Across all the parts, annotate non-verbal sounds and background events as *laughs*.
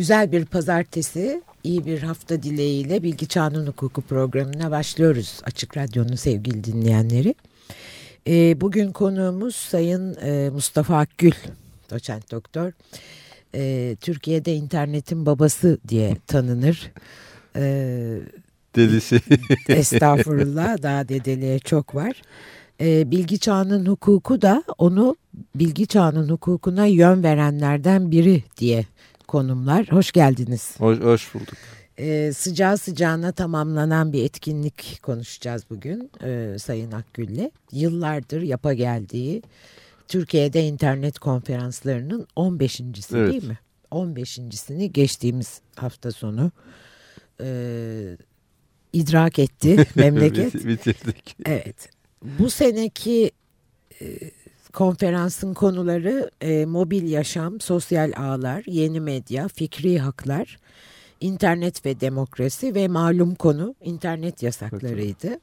Güzel bir pazartesi, iyi bir hafta dileğiyle Bilgi Çağının Hukuku programına başlıyoruz Açık Radyo'nun sevgili dinleyenleri. E, bugün konuğumuz Sayın e, Mustafa Akgül, doçent doktor. E, Türkiye'de internetin babası diye tanınır. E, Delisi. *laughs* estağfurullah, daha dedeliğe çok var. E, bilgi çağının hukuku da onu bilgi çağının hukukuna yön verenlerden biri diye konumlar. Hoş geldiniz. Hoş, hoş bulduk. Ee, sıcağı sıcağına tamamlanan bir etkinlik konuşacağız bugün e, Sayın Akgül'le. Yıllardır yapa geldiği Türkiye'de internet konferanslarının 15.si Evet. değil mi? 15.sini geçtiğimiz hafta sonu e, idrak etti *laughs* memleket. Bit- Bitirdik. Evet. Bu seneki e, konferansın konuları e, mobil yaşam, sosyal ağlar, yeni medya, fikri haklar, internet ve demokrasi ve malum konu internet yasaklarıydı.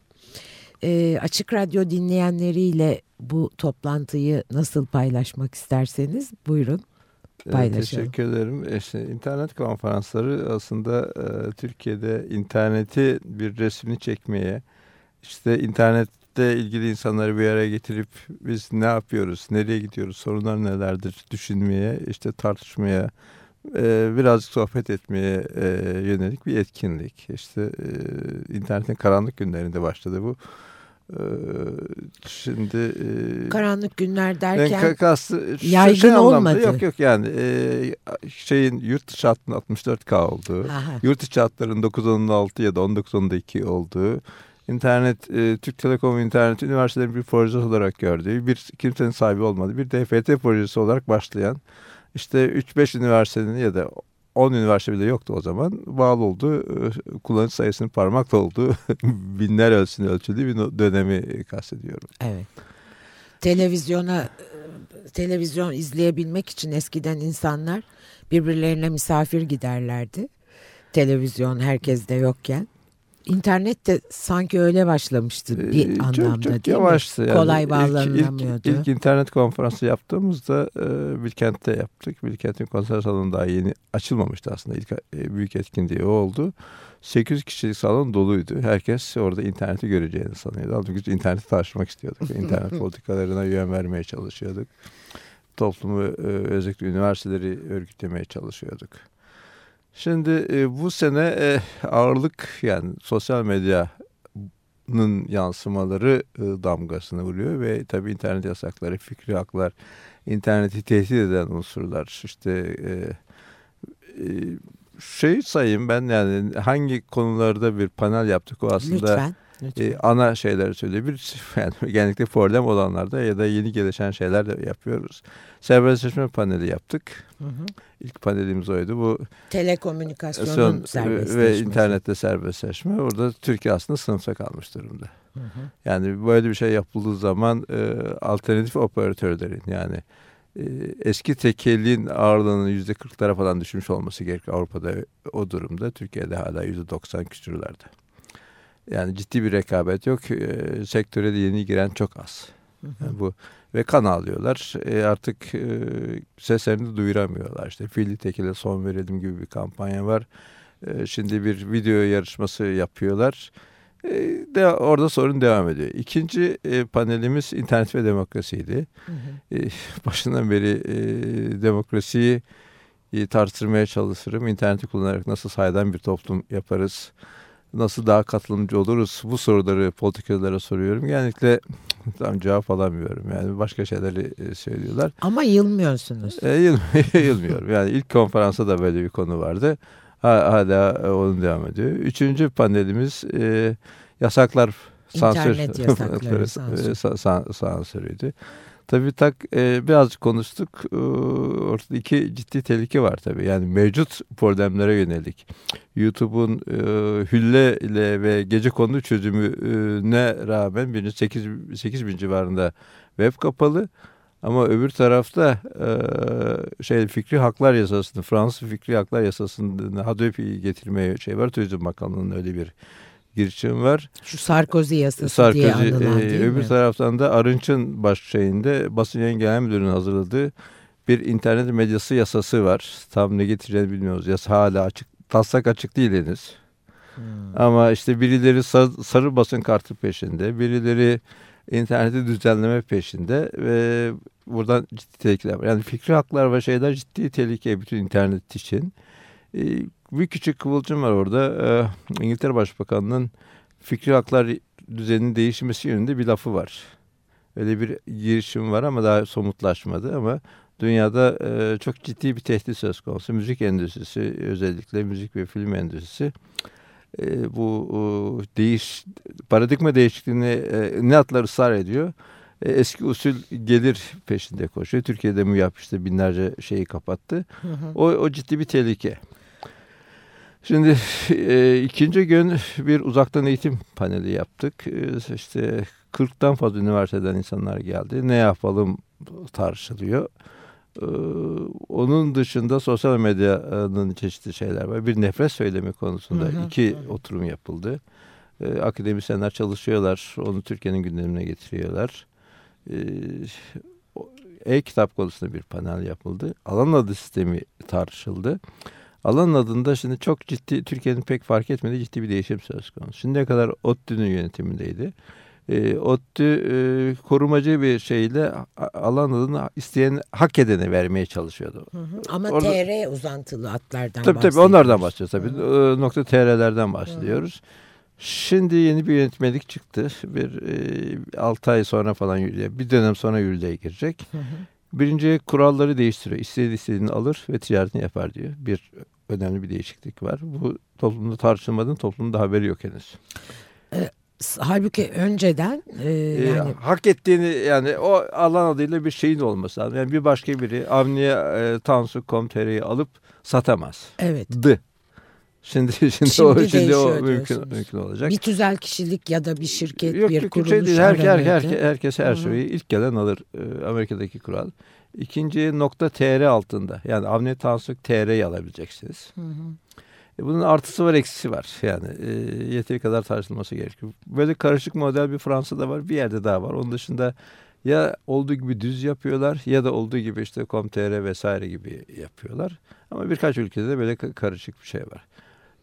E, açık Radyo dinleyenleriyle bu toplantıyı nasıl paylaşmak isterseniz buyurun. Ee, Paylaşalım. Teşekkür ederim. İşte internet konferansları aslında e, Türkiye'de interneti bir resmini çekmeye, işte internette ilgili insanları bir araya getirip biz ne yapıyoruz, nereye gidiyoruz, sorunlar nelerdir düşünmeye, işte tartışmaya, e, birazcık sohbet etmeye e, yönelik bir etkinlik. İşte e, internetin karanlık günlerinde başladı bu. E, şimdi e, Karanlık günler derken kastı şu- yaygın şey anlamda, olmadı. Yok yok yani e, şeyin yurt dışı hattının 64K olduğu, Aha. yurt içi hatların 916 ya da 1912 olduğu, internet e, Türk Telekom internet üniversitelerin bir projesi olarak gördüğü, bir kimsenin sahibi olmadığı bir DFT projesi olarak başlayan işte 3-5 üniversitenin ya da 10 üniversite bile yoktu o zaman. Bağlı olduğu, e, kullanıcı sayısının parmakla olduğu *laughs* binler ölçüsünü ölçüldüğü bir dönemi kastediyorum. Evet. Televizyona e, televizyon izleyebilmek için eskiden insanlar birbirlerine misafir giderlerdi. Televizyon herkeste yokken. İnternet de sanki öyle başlamıştı bir Ee, çok- anlamda çok değil yavaştı mi? yani. Kolay İlk- bağlanılamıyordu. İlk, ilk internet konferansı yaptığımızda e, Bilkent'te yaptık. Bilkent'in konser salonu daha yeni açılmamıştı aslında. İlk e, büyük etkinliği o oldu. 800 kişilik salon doluydu. Herkes orada interneti göreceğini sanıyordu. Halbuki interneti tartışmak istiyorduk. *laughs* İnternet politikalarına yön vermeye çalışıyorduk. Toplumu e, özellikle üniversiteleri örgütlemeye çalışıyorduk. Şimdi e, bu sene e, ağırlık yani sosyal medyanın yansımaları e, damgasını vuruyor ve tabii internet yasakları, fikri haklar, interneti tehdit eden unsurlar işte e, e, şey sayayım ben yani hangi konularda bir panel yaptık o aslında Lütfen. lütfen. e, ana şeyleri söylüyor. Bir yani *laughs* genellikle problem olanlarda ya da yeni gelişen şeyler de yapıyoruz. Serbestleşme paneli yaptık. Hı hı. İlk panelimiz oydu. Bu Telekomünikasyonun son ve serbestleşmesi. internette serbestleşme. Orada Türkiye aslında sınıfta kalmış durumda. Hı hı. Yani böyle bir şey yapıldığı zaman e, alternatif operatörlerin yani e, eski tekelliğin ağırlığının yüzde kırklara falan düşmüş olması gerekiyor Avrupa'da o durumda. Türkiye'de hala yüzde doksan küsürlerde. Yani ciddi bir rekabet yok. E, sektöre de yeni giren çok az. Yani bu ve kan alıyorlar. E, artık e, seslerini duyuramıyorlar. İşte fiili tekile son verelim gibi bir kampanya var. E, şimdi bir video yarışması yapıyorlar. E, de, orada sorun devam ediyor. İkinci e, panelimiz internet ve demokrasiydi. Hı hı. E, *laughs* başından beri e, demokrasiyi e, tartıştırmaya çalışırım. İnterneti kullanarak nasıl saydam bir toplum yaparız? Nasıl daha katılımcı oluruz? Bu soruları politikacılara soruyorum. Genellikle tam cevap alamıyorum. Yani başka şeyleri e, söylüyorlar. Ama yılmıyorsunuz. E, yıl- *laughs* yılmıyorum. Yani ilk konferansta da böyle bir konu vardı. Ha- Hala e, onun devam ediyor. Üçüncü panelimiz e, yasaklar, sansür, İnternet yasakları, *laughs* e, sansür. sa- sa- sansürüydü. Tabii tak e, birazcık konuştuk. E, ortada iki ciddi tehlike var tabii. Yani mevcut problemlere yönelik. YouTube'un e, hülle ile ve gece konu çözümüne rağmen birinci 8, 8 bin civarında web kapalı. Ama öbür tarafta e, şey fikri haklar yasasını, Fransız fikri haklar yasasını HADÖP'yi getirmeye şey var. Turizm Bakanlığı'nın öyle bir girişim var. Şu Sarkozy yasası diye Sarkozy, anılan e, değil öbür mi? taraftan da Arınç'ın baş şeyinde basın yayın genel müdürünün hazırladığı bir internet medyası yasası var. Tam ne getireceğini bilmiyoruz. Yasa hala açık. Taslak açık değil henüz. Hmm. Ama işte birileri sarı, sarı basın kartı peşinde. Birileri interneti düzenleme peşinde ve buradan ciddi tehlikeler var. Yani fikri haklar ve şeyler ciddi tehlike bütün internet için. Bir küçük kıvılcım var orada. Ee, İngiltere Başbakanı'nın fikri haklar düzeninin değişmesi yönünde bir lafı var. Öyle bir girişim var ama daha somutlaşmadı ama dünyada e, çok ciddi bir tehdit söz konusu. Müzik endüstrisi özellikle müzik ve film endüstrisi e, bu e, değiş paradigma değişikliğine e, ne atlar ısrar ediyor. E, eski usul gelir peşinde koşuyor. Türkiye'de mi yapıştı binlerce şeyi kapattı. Hı hı. O, o ciddi bir tehlike. Şimdi e, ikinci gün bir uzaktan eğitim paneli yaptık. E, işte 40'tan fazla üniversiteden insanlar geldi. Ne yapalım tartışılıyor. Ee, onun dışında sosyal medyanın çeşitli şeyler var. Bir nefret söylemi konusunda hı hı. iki oturum yapıldı. Ee, akademisyenler çalışıyorlar. Onu Türkiye'nin gündemine getiriyorlar. Ee, e-kitap konusunda bir panel yapıldı. Alan adı sistemi tartışıldı. Alan adında şimdi çok ciddi Türkiye'nin pek fark etmediği ciddi bir değişim söz konusu. Şimdiye kadar ODTÜ'nün yönetimindeydi e, ODTÜ e, korumacı bir şeyle alan adını isteyen hak edene vermeye çalışıyordu. Hı hı. Ama Orada, TR uzantılı atlardan tabii, Tabii onlardan bahsediyoruz. Tabii. Hı. Nokta TR'lerden bahsediyoruz. Hı hı. Şimdi yeni bir yönetmelik çıktı. Bir e, 6 ay sonra falan yürüye, bir dönem sonra yürürlüğe girecek. Hı hı. Birinci kuralları değiştiriyor. İstediği istediğini alır ve ticaretini yapar diyor. Bir önemli bir değişiklik var. Bu toplumda tartışılmadığın toplumda haberi yok henüz. E, halbuki önceden e, yani... E, hak ettiğini yani o alan adıyla bir şeyin olması lazım. Yani bir başka biri Avniye e, Tansu Komteri'yi alıp satamaz. Evet. Dı. Şimdi şimdi, şimdi o şimdi o mümkün mümkün olacak. Bir tüzel kişilik ya da bir şirket, yok, bir kuruluş. Şey değil. Her, her, her, herkes her şeyi ilk gelen alır. E, Amerika'daki kural. İkinci nokta TR altında. Yani Avni Tansu TR'yi alabileceksiniz. Hı hı. E, bunun artısı var eksisi var. Yani e, yeteri kadar tartışılması gerekiyor. Böyle karışık model bir Fransa'da var bir yerde daha var. Onun dışında ya olduğu gibi düz yapıyorlar ya da olduğu gibi işte Com.tr vesaire gibi yapıyorlar. Ama birkaç ülkede de böyle karışık bir şey var.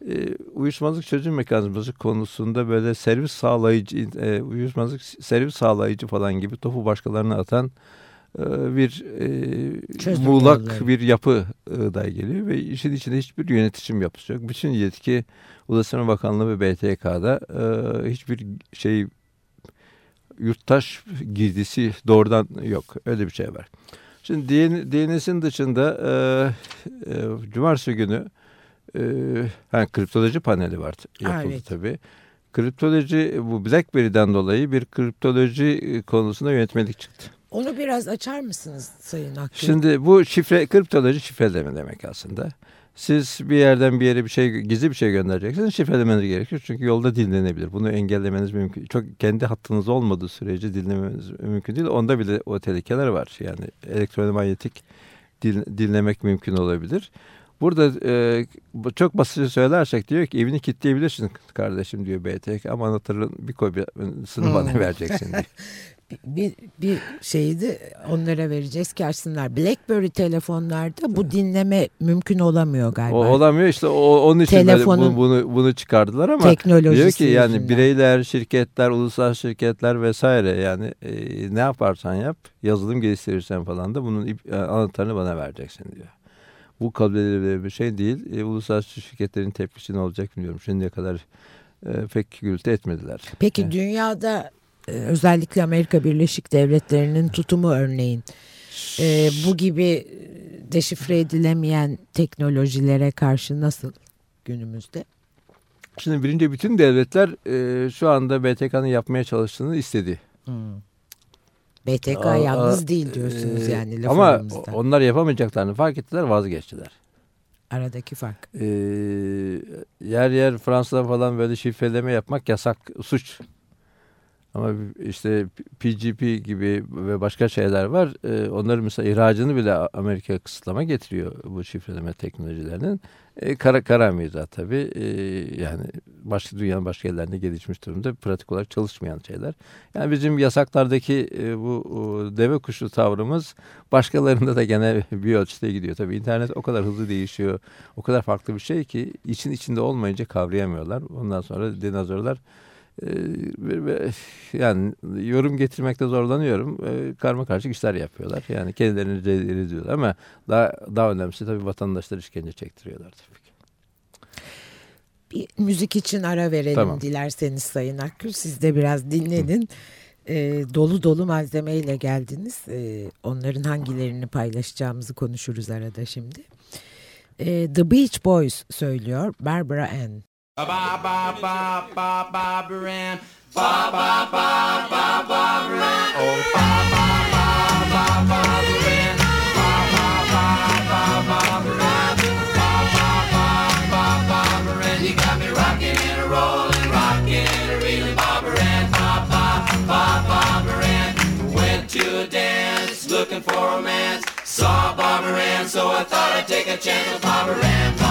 E, uyuşmazlık çözüm mekanizması konusunda böyle servis sağlayıcı, e, uyuşmazlık servis sağlayıcı falan gibi topu başkalarına atan bir e, muğlak bir yapı e, da geliyor ve işin içinde hiçbir yönetişim yapısı yok. Bütün yetki Ulaştırma Bakanlığı ve BTK'da e, hiçbir şey yurttaş girdisi doğrudan yok. Öyle bir şey var. Şimdi DNS'in dışında e, e, cumartesi günü e, yani kriptoloji paneli var yapıldı evet. tabii. Kriptoloji bu BlackBerry'den dolayı bir kriptoloji konusunda yönetmelik çıktı. Onu biraz açar mısınız Sayın Akgül? Şimdi bu şifre kriptoloji şifreleme demek aslında. Siz bir yerden bir yere bir şey gizli bir şey göndereceksiniz şifrelemeniz gerekiyor. Çünkü yolda dinlenebilir. Bunu engellemeniz mümkün. Çok kendi hattınız olmadığı sürece dinlemeniz mümkün değil. Onda bile o tehlikeler var. Yani elektromanyetik din, dinlemek mümkün olabilir. Burada e, çok basitçe söylersek diyor ki evini kilitleyebilirsin kardeşim diyor BTK ama anahtarın bir kopyasını hmm. bana *laughs* vereceksin diyor. *laughs* bir, bir şeydi onlara vereceğiz ki açsınlar. Blackberry telefonlarda bu dinleme mümkün olamıyor galiba. O, olamıyor işte o, onun için Telefonun, bunu, bunu çıkardılar ama diyor ki yani yüzünden. bireyler, şirketler, ulusal şirketler vesaire yani e, ne yaparsan yap yazılım geliştirirsen falan da bunun e, anahtarını bana vereceksin diyor. Bu kabul edilebilir bir şey değil. E, ulusal şirketlerin tepkisi ne olacak bilmiyorum. Şimdiye kadar e, pek gürültü etmediler. Peki yani. dünyada e, özellikle Amerika Birleşik Devletleri'nin tutumu örneğin e, bu gibi deşifre edilemeyen teknolojilere karşı nasıl günümüzde? Şimdi birinci bütün devletler e, şu anda BTK'nın yapmaya çalıştığını istedi. Hmm. BTK aa, yalnız değil diyorsunuz e, yani. Ama aramızda. onlar yapamayacaklarını fark ettiler vazgeçtiler. Aradaki fark. Ee, yer yer Fransa'da falan böyle şifreleme yapmak yasak suç. Ama işte PGP gibi ve başka şeyler var. Ee, onların mesela ihracını bile Amerika kısıtlama getiriyor bu şifreleme teknolojilerinin. Ee, kara, kara mizah tabii. Ee, yani başka dünyanın başka yerlerinde gelişmiş durumda pratik olarak çalışmayan şeyler. Yani bizim yasaklardaki e, bu o, deve kuşu tavrımız başkalarında da gene *laughs* bir ölçüde gidiyor. Tabii internet o kadar hızlı değişiyor. O kadar farklı bir şey ki için içinde olmayınca kavrayamıyorlar. Ondan sonra dinozorlar e, yani yorum getirmekte zorlanıyorum. Karma karışık işler yapıyorlar. Yani kendilerini rezil ediyorlar ama daha, daha önemlisi tabii vatandaşlar işkence çektiriyorlar tabii ki. Bir müzik için ara verelim tamam. dilerseniz Sayın Akgül. Siz de biraz dinlenin. E, dolu dolu malzemeyle geldiniz. E, onların hangilerini paylaşacağımızı konuşuruz arada şimdi. E, The Beach Boys söylüyor Barbara Ann. Ba ba ba ba ba Barbara Ann. Ba ba ba ba Barbara Ann. Oh ba ba ba ba Barbara Ann. Ba ba ba ba Barbara Ann. Ba ba ba ba Barbara Ann. You got me rocking and a rolling, rocking and a reeling, Ann. Ba ba ba Barbara Ann. Went to a dance, looking for romance. Saw Barbara Ann, so I thought I'd take a chance with Barbara Ann.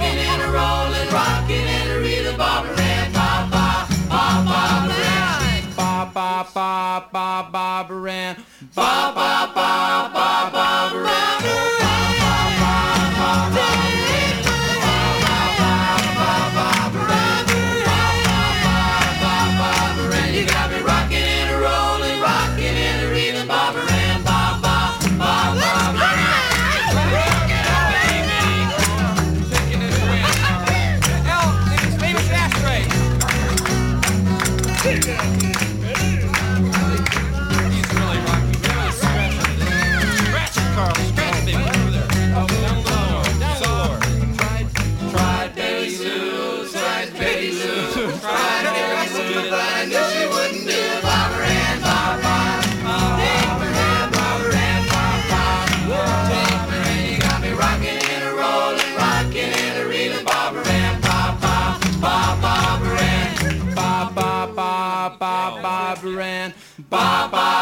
Rocking and a rolling, rocking and a reeling, Barbara Ann, ba ba ba Barbara Ann, ba ba ba ba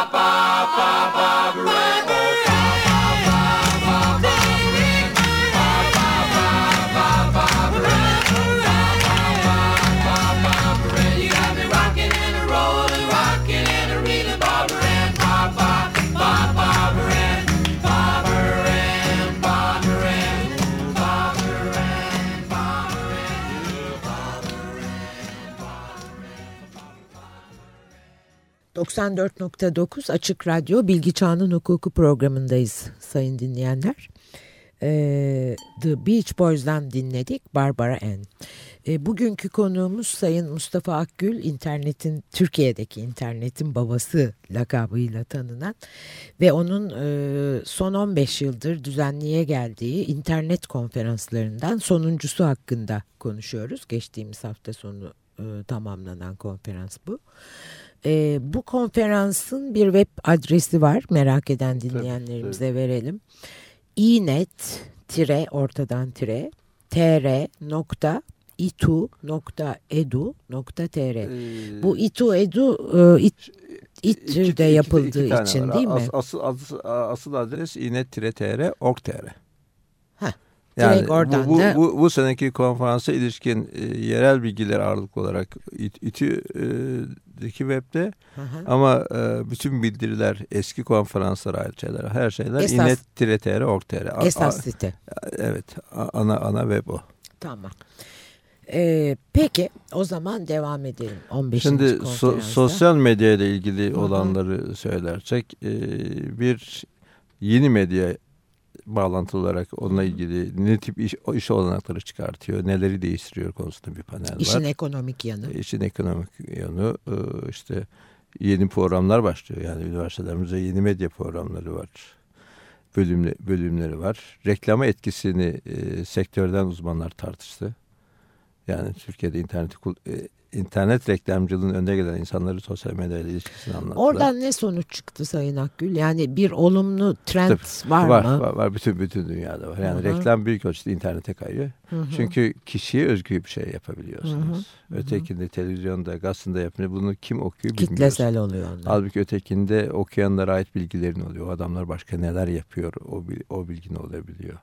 ba ba ba ba. ...94.9 Açık Radyo Bilgi Çağının Hukuku programındayız sayın dinleyenler. Ee, The Beach Boys'dan dinledik Barbara Ann. Ee, bugünkü konuğumuz Sayın Mustafa Akgül, internetin Türkiye'deki internetin babası lakabıyla tanınan ve onun e, son 15 yıldır düzenliğe geldiği internet konferanslarından sonuncusu hakkında konuşuyoruz. Geçtiğimiz hafta sonu e, tamamlanan konferans bu. E, bu konferansın bir web adresi var. Merak eden dinleyenlerimize tabii, tabii. verelim. inet tire ortadan tire tr.itu.edu.tr ee, Bu itu edu e, it, İTÜ'de yapıldığı iki, iki için değil mi? As, asıl, asıl, asıl adres inet-tr.org.tr. Yani oradan bu, bu, da... bu, bu seneki konferansa ilişkin e, yerel bilgiler ağırlıklı olarak İTÜ'deki webde hı hı. ama e, bütün bildiriler eski konferanslar ait şeyler her şeyler inet-tr.org.tr. Esas site. Evet ana ana web o. Tamam. Ee, peki o zaman devam edelim 15. Şimdi so, sosyal medya ile ilgili olanları söylersek e, bir yeni medya bağlantılı olarak onunla ilgili ne tip iş, iş olanakları çıkartıyor, neleri değiştiriyor konusunda bir panel var. İşin ekonomik yanı. İşin ekonomik yanı e, işte yeni programlar başlıyor. Yani üniversitelerimizde yeni medya programları var. Bölümle, bölümleri var. Reklama etkisini e, sektörden uzmanlar tartıştı. Yani Türkiye'de interneti e, internet reklamcılığının önde gelen insanları sosyal medya ile ilişkisini anlattılar. Oradan ne sonuç çıktı Sayın Akgül? Yani bir olumlu trend Tabii, var, var mı? Var, var. Bütün bütün dünyada var. Yani Hı hı. reklam büyük ölçüde internete kayıyor. Hı hı. Çünkü kişiye özgü bir şey yapabiliyorsunuz. Hı hı. Ötekinde televizyonda, gazetede yapınca bunu kim okuyor bilmiyoruz. Kitlesel oluyor onlar. Halbuki ötekinde okuyanlara ait bilgilerin oluyor. O adamlar başka neler yapıyor o, o bilgin olabiliyor.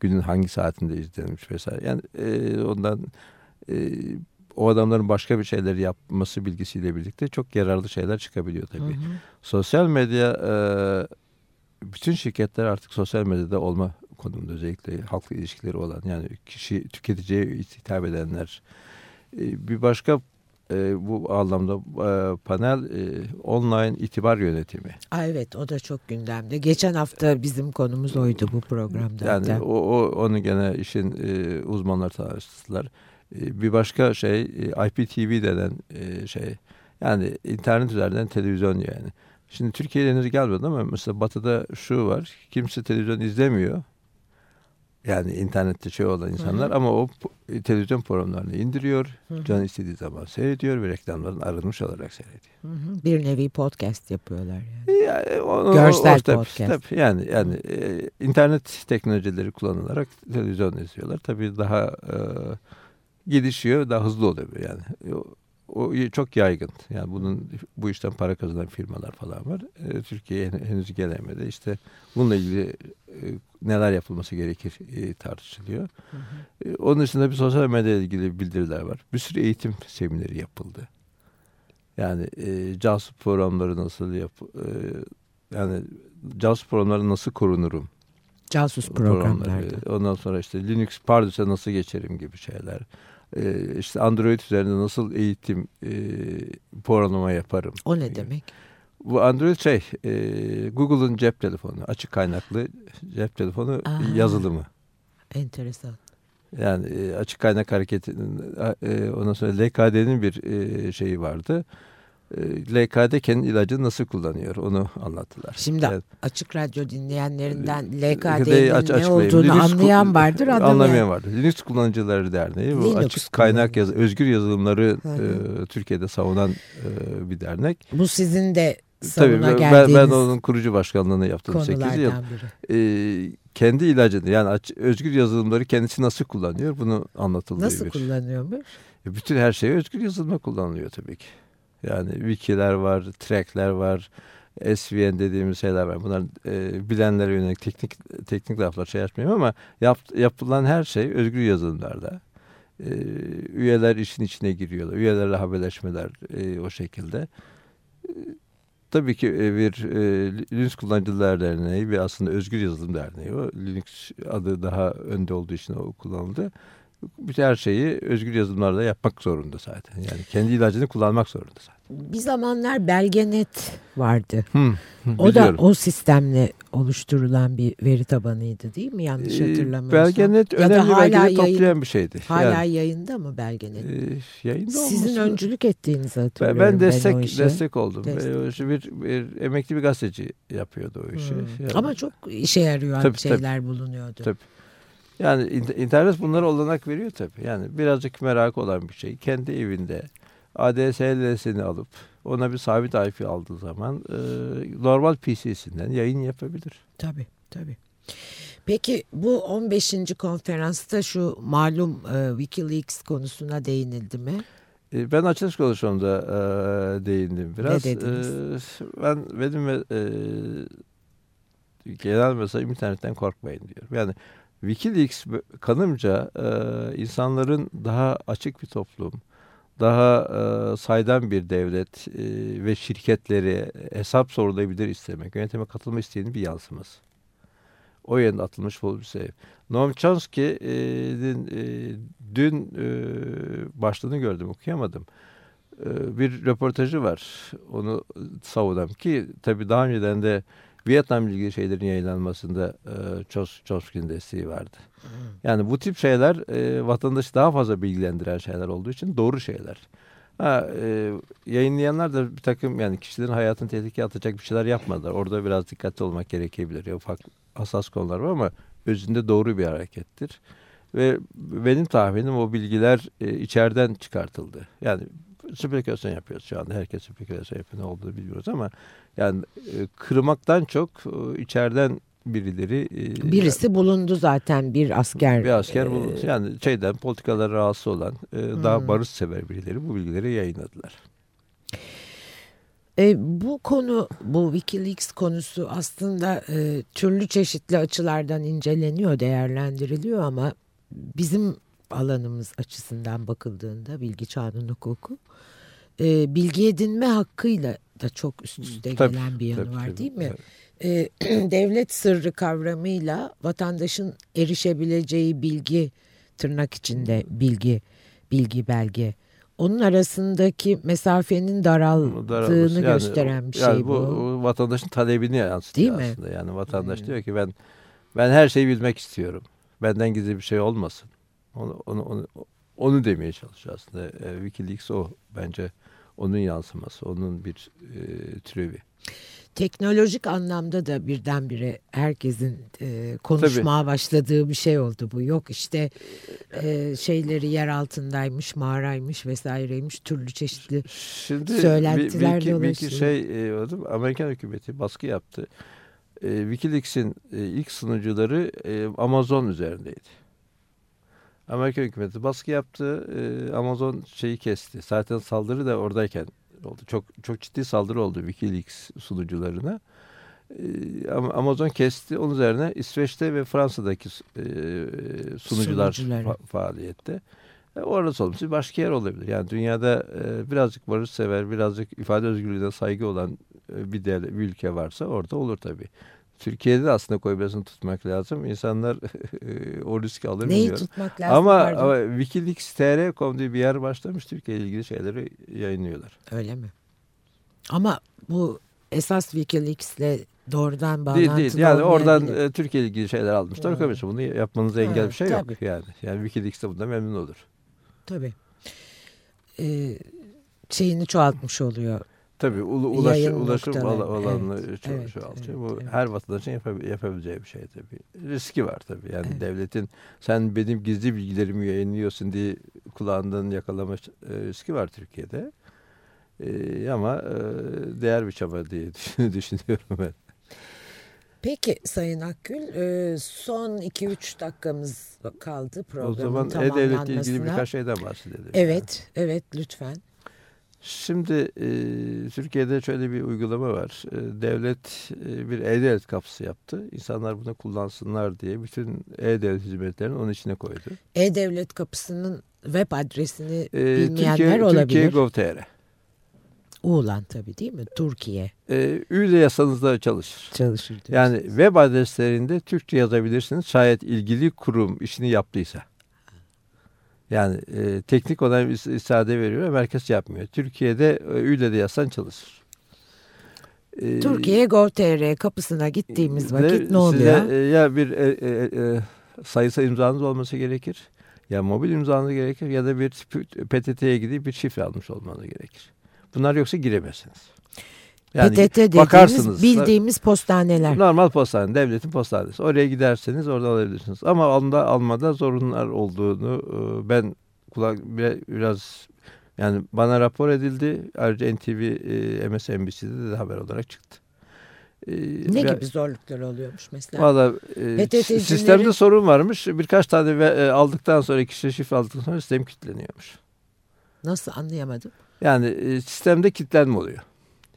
Günün hangi saatinde izlenmiş vesaire. Yani e, ondan e, o adamların başka bir şeyler yapması bilgisiyle birlikte çok yararlı şeyler çıkabiliyor tabii. Hı hı. Sosyal medya e, bütün şirketler artık sosyal medyada olma konumunda özellikle halkla ilişkileri olan yani kişi tüketiciye hitap edenler. E, bir başka e, bu anlamda e, panel e, online itibar yönetimi. Aa, evet o da çok gündemde. Geçen hafta bizim konumuz oydu bu programda. Yani o, o onu gene işin e, uzmanları tartıştılar. E, bir başka şey e, IPTV denen e, şey yani internet üzerinden televizyon yani. Şimdi Türkiye'ye henüz gelmedi ama mesela Batı'da şu var. Kimse televizyon izlemiyor. Yani internette şey olan insanlar ama o po- televizyon programlarını indiriyor. Hı hı. Can istediği zaman seyrediyor ve reklamların arınmış olarak seyrediyor. Hı hı. Bir nevi podcast yapıyorlar yani. Yani o- o- Görsel o- tabii- podcast. tabii yani yani e, internet teknolojileri kullanılarak televizyon izliyorlar. Tabii daha e, gelişiyor, daha hızlı oluyor yani. O, o çok yaygın. Yani bunun bu işten para kazanan firmalar falan var. E, Türkiye'ye hen- henüz gelemedi. İşte bununla ilgili e, neler yapılması gerekir e, tartışılıyor. Hı hı. E, Onun dışında bir sosyal medya ile ilgili bildiriler var. Bir sürü eğitim semineri yapıldı. Yani e, casus programları nasıl yap e, yani casus programları nasıl korunurum Casus programları. Ondan sonra işte Linux Pardus'a nasıl geçerim gibi şeyler. E, işte Android üzerinde nasıl eğitim e, programlama yaparım. O ne demek? Bu Android şey e, Google'ın cep telefonu açık kaynaklı cep telefonu Aa. yazılımı. Enteresan. Yani e, açık kaynak hareketinin e, ondan sonra LKD'nin bir e, şeyi vardı. E, LKD kendi ilacını nasıl kullanıyor onu anlattılar. Şimdi Yani, açık radyo dinleyenlerinden LKD'yi LKD'nin aç- ne olduğunu Linux anlayan vardır. Anlamayan. Anlamayan vardır. Linux Kullanıcıları Derneği bu Linux açık kaynak yaz, özgür yazılımları Hı e, Türkiye'de savunan e, bir dernek. Bu sizin de Tabii ben, geldiğiniz ben onun kurucu başkanlığını yaptım 8 yıl. biri. E, kendi ilacını yani aç- özgür yazılımları kendisi nasıl kullanıyor bunu anlatıldığı Nasıl bir. kullanıyormuş? E, Bütün her şey özgür yazılımda kullanılıyor tabii ki. Yani wikiler var, trackler var, SVN dediğimiz şeyler var. Bunlar e, bilenlere yönelik teknik teknik laflar şey açmayayım ama yap, yapılan her şey özgür yazılımlarda. E, üyeler işin içine giriyorlar. Üyelerle haberleşmeler e, o şekilde. E, tabii ki e, bir e, Linux Kullanıcılar Derneği ve aslında Özgür Yazılım Derneği o. Linux adı daha önde olduğu için o kullanıldı bütün her şeyi özgür yazılımlarla yapmak zorunda zaten. Yani kendi ilacını kullanmak zorunda zaten. Bir zamanlar Belgenet vardı. Hı, O da o sistemle oluşturulan bir veri tabanıydı değil mi? Yanlış Ee, hatırlamıyorsam. Belgenet Ya önemli hala belgeleri yayın- toplayan bir şeydi. Hala Yani, yayında mı Belgenet? e, yayında Sizin olması- öncülük ettiğinizi ben, hatırlıyorum. ben o destek işe. destek oldum. Destek. O işi bir, bir emekli bir gazeteci yapıyordu o işi. Hmm. Yani- Ama çok işe yarıyor Tabii, şeyler bulunuyordu. Tabii. Yani in- internet bunlara olanak veriyor tabii. Yani birazcık merak olan bir şey. Kendi evinde ADSL'sini alıp ona bir sabit IP aldığı zaman e, normal PC'sinden yayın yapabilir. Tabii tabii. Peki bu 15. konferansta şu malum e, Wikileaks konusuna değinildi mi? E, Ben açılış konuşmamda e, değindim biraz. Ne dediniz? E, ben benim e, genel mesajım internetten korkmayın diyorum. Yani Wikileaks kanımca e, insanların daha açık bir toplum, daha e, saydam bir devlet e, ve şirketleri hesap sorulabilir istemek, yönetime katılma isteğinin bir yansıması. O yönde atılmış bir şey. Noam Chomsky'nin e, dün e, başlığını gördüm okuyamadım. E, bir röportajı var. Onu savunan ki tabii daha önceden de Vietnam ilgili şeylerin yayınlanmasında e, Chos- Chomsky'nin desteği vardı. Yani bu tip şeyler e, vatandaşı daha fazla bilgilendiren şeyler olduğu için doğru şeyler. Ha, e, yayınlayanlar da bir takım yani kişilerin hayatını tehlikeye atacak bir şeyler yapmadılar. Orada biraz dikkatli olmak gerekebilir. Ya, ufak hassas konular var ama özünde doğru bir harekettir. Ve benim tahminim o bilgiler e, içeriden çıkartıldı. Yani spekülasyon yapıyoruz şu anda. Herkes spekülasyon yapıyor ne olduğunu bilmiyoruz ama yani e, kırmaktan çok e, içeriden birileri e, birisi yani, bulundu zaten bir asker bir asker bulundu. E, yani şeyden politikaları rahatsız olan e, daha hmm. barış sever birileri bu bilgileri yayınladılar. E, bu konu, bu Wikileaks konusu aslında e, türlü çeşitli açılardan inceleniyor, değerlendiriliyor ama bizim alanımız açısından bakıldığında bilgi çağının hukuku e, bilgi edinme hakkıyla da çok üst üste tabii, gelen bir yanı tabii, var tabii, değil mi? Evet. E, *clears throat* devlet sırrı kavramıyla vatandaşın erişebileceği bilgi tırnak içinde bilgi bilgi belge onun arasındaki mesafenin daraldığını yani, gösteren bir yani şey bu. bu. Vatandaşın talebini yansıtıyor Değil aslında. Mi? Yani vatandaş hmm. diyor ki ben ben her şeyi bilmek istiyorum. Benden gizli bir şey olmasın. Onu, onu, onu, onu demeye çalışıyor aslında. E, Wikileaks o bence onun yansıması, onun bir e, türevi. Teknolojik anlamda da birdenbire herkesin e, konuşmaya Tabii. başladığı bir şey oldu bu. Yok işte e, şeyleri yer altındaymış, mağaraymış vesaireymiş türlü çeşitli Şimdi söylentiler bir, bir, bir iki şey e, oldu. Amerikan hükümeti baskı yaptı. E, Wikileaks'in e, ilk sunucuları e, Amazon üzerindeydi. Amerika hükümeti baskı yaptı. E, Amazon şeyi kesti. Zaten saldırı da oradayken oldu. Çok çok ciddi saldırı oldu WikiLeaks sunucularına. E, Amazon kesti. Onun üzerine İsveç'te ve Fransa'daki e, sunucular fa faaliyette. E, orası olmuş. Başka yer olabilir. Yani dünyada e, birazcık barış sever, birazcık ifade özgürlüğüne saygı olan e, bir, devlet, bir ülke varsa orada olur tabii. Türkiye'de de aslında koybasını tutmak lazım. İnsanlar *laughs* o riski alır Neyi bilmiyorum. tutmak lazım? Ama, ama Wikileaks TR.com diye bir yer başlamış. Türkiye ile ilgili şeyleri yayınlıyorlar. Öyle mi? Ama bu esas Wikileaks'le doğrudan bağlantılı Değil değil. Yani oradan e, Türkiye ile ilgili şeyler almışlar. Hmm. Okumuş. Bunu yapmanıza engel evet, bir şey tabii. yok yani. Yani Wikileaks de bundan memnun olur. Tabii. Ee, şeyini çoğaltmış oluyor Tabii ulaş, ulaşım alanını evet, çok evet, çoğaltıyor. Evet, Bu evet. her vatandaşın yapabileceği bir şey tabii. Riski var tabii. Yani evet. devletin sen benim gizli bilgilerimi yayınlıyorsun diye kulağından yakalama e, riski var Türkiye'de. Ee, ama e, değer bir çaba diye *laughs* düşünüyorum ben. Peki Sayın Akgül e, son 2-3 dakikamız kaldı programın O zaman E-Devlet'le ilgili birkaç şeyden bahsedelim. Evet, yani. evet lütfen. Şimdi e, Türkiye'de şöyle bir uygulama var. E, devlet e, bir e-devlet kapısı yaptı. İnsanlar bunu kullansınlar diye bütün e-devlet hizmetlerini onun içine koydu. E-devlet kapısının web adresini e, bilmeyenler Türkiye, olabilir. Türkiye Gov.tr. Uğlan tabii değil mi? Türkiye. E, Üyle yasanızda çalışır. Çalışır diyorsunuz. Yani web adreslerinde Türkçe yazabilirsiniz. Şayet ilgili kurum işini yaptıysa. Yani e, teknik bir istade veriyor merkez yapmıyor. Türkiye'de e, üyle yazsan çalışır. E, Türkiye Gov.tr kapısına gittiğimiz vakit ne oluyor? Size, e, ya bir e, e, e, sayısal imzanız olması gerekir. Ya mobil imzanız gerekir ya da bir PTT'ye gidip bir şifre almış olmanız gerekir. Bunlar yoksa giremezsiniz. Yani PTT dediğimiz bakarsınız, bildiğimiz postaneler. Normal postane, devletin postanesi. Oraya giderseniz orada alabilirsiniz. Ama onda almada zorunlar olduğunu e, ben kulak biraz yani bana rapor edildi. Ayrıca NTV, e, MSNBC'de de haber olarak çıktı. E, ne ya, gibi zorluklar oluyormuş mesela? Valla e, sistemde sorun varmış. Birkaç tane ve, aldıktan sonra kişi şifre aldıktan sonra sistem kilitleniyormuş. Nasıl anlayamadım? Yani e, sistemde kilitlenme oluyor.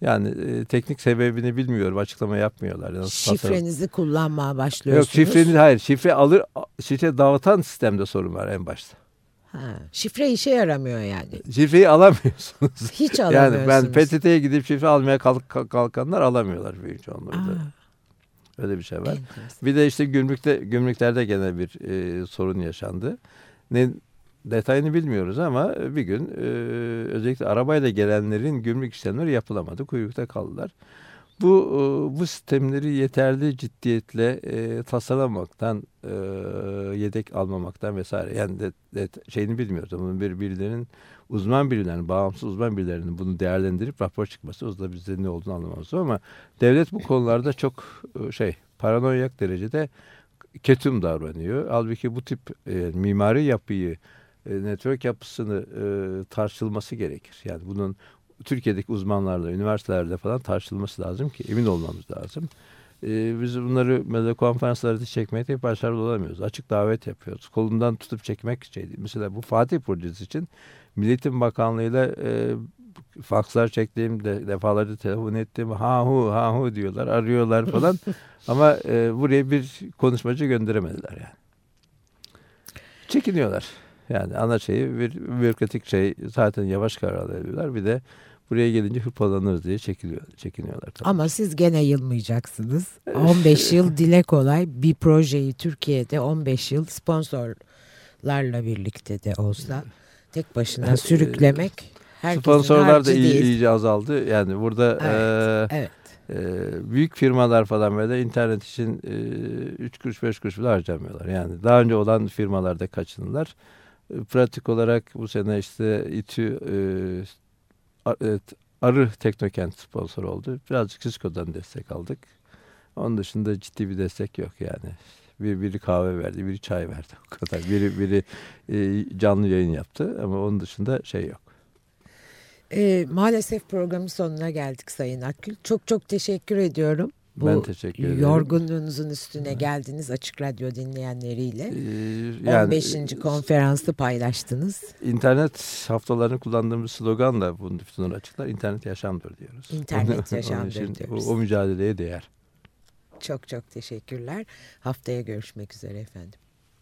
Yani e, teknik sebebini bilmiyorum. Açıklama yapmıyorlar. Yani Şifrenizi tasarım. kullanmaya başlıyorsunuz. Yok şifreni hayır. Şifre alır şifre dağıtan sistemde sorun var en başta. Ha, şifre işe yaramıyor yani. Şifreyi alamıyorsunuz. Hiç alamıyorsunuz. *laughs* Yani ben PTT'ye gidip şifre almaya kalk, kalkanlar alamıyorlar büyük çoğunlukla. Öyle bir şey var. Enteresan. Bir de işte gümrükte gümrüklerde gene bir e, sorun yaşandı. Ne detayını bilmiyoruz ama bir gün e, özellikle arabayla gelenlerin gümrük işlemleri yapılamadı. Kuyrukta kaldılar. Bu e, bu sistemleri yeterli ciddiyetle e, tasarlamaktan, e, yedek almamaktan vesaire yani de, de, şeyini bilmiyoruz. Bunun bir birilerinin uzman birilerinin, bağımsız uzman birilerinin bunu değerlendirip rapor çıkması o da bizde ne olduğunu anlamamız ama devlet bu konularda çok e, şey paranoyak derecede ketum davranıyor. Halbuki bu tip e, mimari yapıyı, e, network yapısını e, tartışılması gerekir. Yani bunun Türkiye'deki uzmanlarla, üniversitelerde falan tartışılması lazım ki emin olmamız lazım. E, biz bunları mesela konferanslarda çekmekte hep başarılı olamıyoruz. Açık davet yapıyoruz. Kolundan tutup çekmek şey değil. Mesela bu Fatih projesi için Milletin Bakanlığı'yla e, fakslar çektiğim de defalarca telefon ettim. Ha hu ha hu diyorlar, arıyorlar falan. *laughs* Ama e, buraya bir konuşmacı gönderemediler yani. Çekiniyorlar. Yani ana şeyi bir bürokratik şey zaten yavaş karar alıyorlar. Bir de buraya gelince hırpalanırız diye çekiliyor, çekiniyorlar. Tabii. Ama siz gene yılmayacaksınız. *laughs* 15 yıl dile kolay bir projeyi Türkiye'de 15 yıl sponsorlarla birlikte de olsa tek başına *laughs* sürüklemek Sponsorlar da iyi, iyice azaldı. Yani burada evet, e, evet. E, büyük firmalar falan böyle internet için e, 3 kuruş 5 kuruş bile harcamıyorlar. Yani daha önce olan firmalarda kaçındılar. E, pratik olarak bu sene işte İTÜ e, Arı Teknokent sponsor oldu. Birazcık Cisco'dan destek aldık. Onun dışında ciddi bir destek yok yani. Bir, biri kahve verdi, biri çay verdi. O kadar. Biri, biri e, canlı yayın yaptı ama onun dışında şey yok. E, maalesef programın sonuna geldik Sayın Akgül. Çok çok teşekkür ediyorum. Bu ben teşekkür ederim. Yorgunluğunuzun üstüne evet. geldiniz Açık Radyo dinleyenleriyle. Ee, yani, 15. konferansı paylaştınız. İnternet haftalarını kullandığımız sloganla bunu bütün açıklar. İnternet yaşamdır diyoruz. İnternet yaşamdır için, diyoruz. O, o mücadeleye değer. Çok çok teşekkürler. Haftaya görüşmek üzere efendim.